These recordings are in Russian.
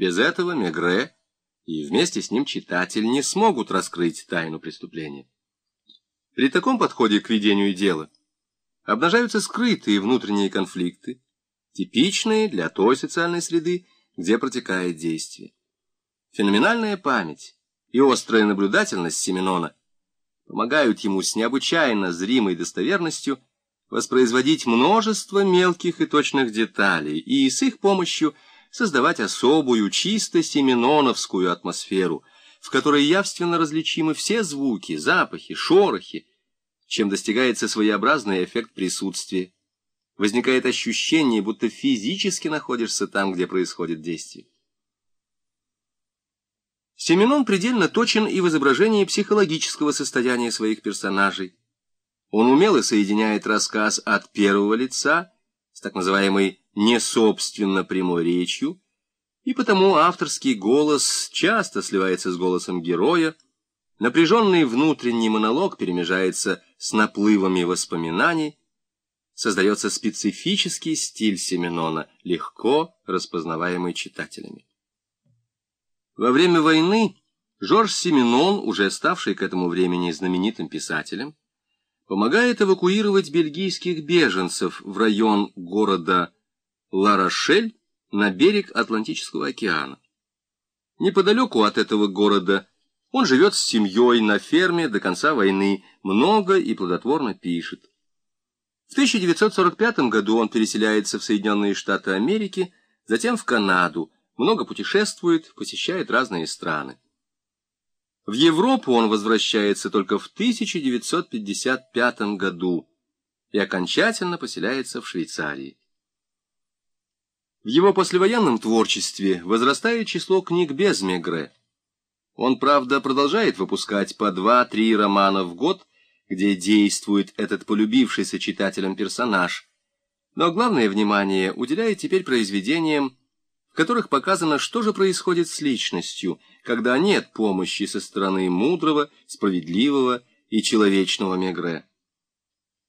Без этого Мегре и вместе с ним читатель не смогут раскрыть тайну преступления. При таком подходе к ведению дела обнажаются скрытые внутренние конфликты, типичные для той социальной среды, где протекает действие. Феноменальная память и острая наблюдательность Семенона помогают ему с необычайно зримой достоверностью воспроизводить множество мелких и точных деталей и с их помощью создавать особую, чисто семеноновскую атмосферу, в которой явственно различимы все звуки, запахи, шорохи, чем достигается своеобразный эффект присутствия. Возникает ощущение, будто физически находишься там, где происходит действие. Семенон предельно точен и в изображении психологического состояния своих персонажей. Он умело соединяет рассказ от первого лица с так называемой несобственно прямой речью, и потому авторский голос часто сливается с голосом героя, напряженный внутренний монолог перемежается с наплывами воспоминаний, создается специфический стиль Семенона, легко распознаваемый читателями. Во время войны Жорж Семенон, уже ставший к этому времени знаменитым писателем, помогает эвакуировать бельгийских беженцев в район города Ла-Рошель на берег Атлантического океана. Неподалеку от этого города он живет с семьей на ферме до конца войны, много и плодотворно пишет. В 1945 году он переселяется в Соединенные Штаты Америки, затем в Канаду, много путешествует, посещает разные страны. В Европу он возвращается только в 1955 году и окончательно поселяется в Швейцарии. В его послевоенном творчестве возрастает число книг без Мегре. Он, правда, продолжает выпускать по два-три романа в год, где действует этот полюбившийся читателям персонаж, но главное внимание уделяет теперь произведениям, которых показано, что же происходит с личностью, когда нет помощи со стороны мудрого, справедливого и человечного Мегре.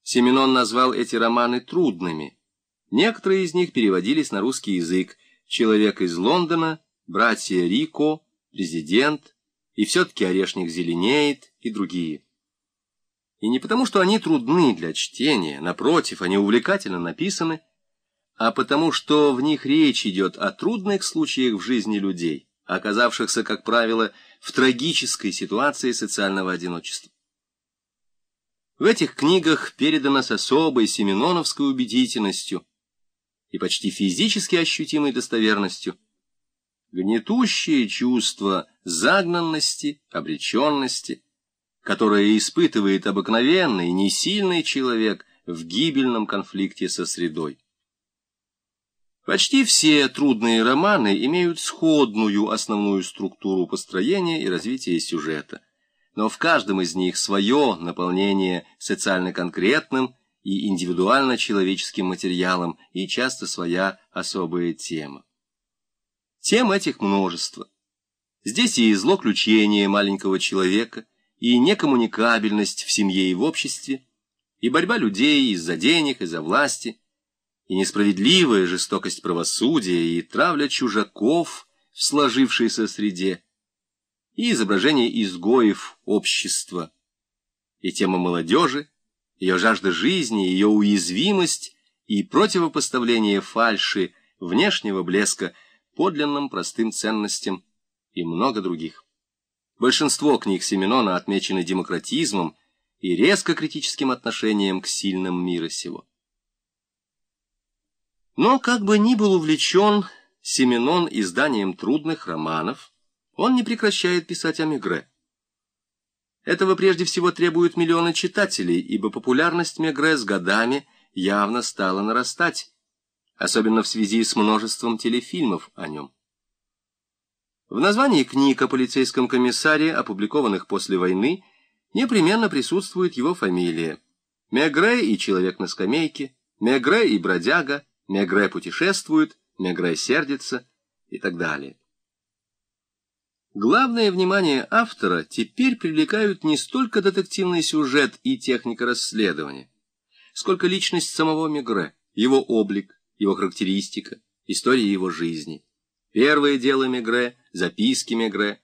Семенон назвал эти романы трудными. Некоторые из них переводились на русский язык «Человек из Лондона», «Братья Рико», «Президент», и все-таки «Орешник зеленеет» и другие. И не потому, что они трудны для чтения, напротив, они увлекательно написаны, а потому что в них речь идет о трудных случаях в жизни людей, оказавшихся, как правило, в трагической ситуации социального одиночества. В этих книгах передано с особой семеноновской убедительностью и почти физически ощутимой достоверностью гнетущее чувство загнанности, обреченности, которое испытывает обыкновенный, несильный человек в гибельном конфликте со средой. Почти все трудные романы имеют сходную основную структуру построения и развития сюжета, но в каждом из них свое наполнение социально-конкретным и индивидуально-человеческим материалом и часто своя особая тема. Тем этих множество. Здесь и злоключение маленького человека, и некоммуникабельность в семье и в обществе, и борьба людей из-за денег, из-за власти – и несправедливая жестокость правосудия, и травля чужаков в сложившейся среде, и изображение изгоев общества, и тема молодежи, ее жажда жизни, ее уязвимость и противопоставление фальши, внешнего блеска, подлинным простым ценностям и много других. Большинство книг Семенона отмечены демократизмом и резко критическим отношением к сильным мира сего. Но, как бы ни был увлечен Семенон изданием трудных романов, он не прекращает писать о Мегре. Этого прежде всего требуют миллионы читателей, ибо популярность Мегре с годами явно стала нарастать, особенно в связи с множеством телефильмов о нем. В названии книг о полицейском комиссаре, опубликованных после войны, непременно присутствует его фамилия. Мегре и человек на скамейке, Мегре и бродяга – Мегре путешествует, Мегре сердится и так далее. Главное внимание автора теперь привлекают не столько детективный сюжет и техника расследования, сколько личность самого Мегре, его облик, его характеристика, история его жизни. Первое дело Мегре, записки Мегре.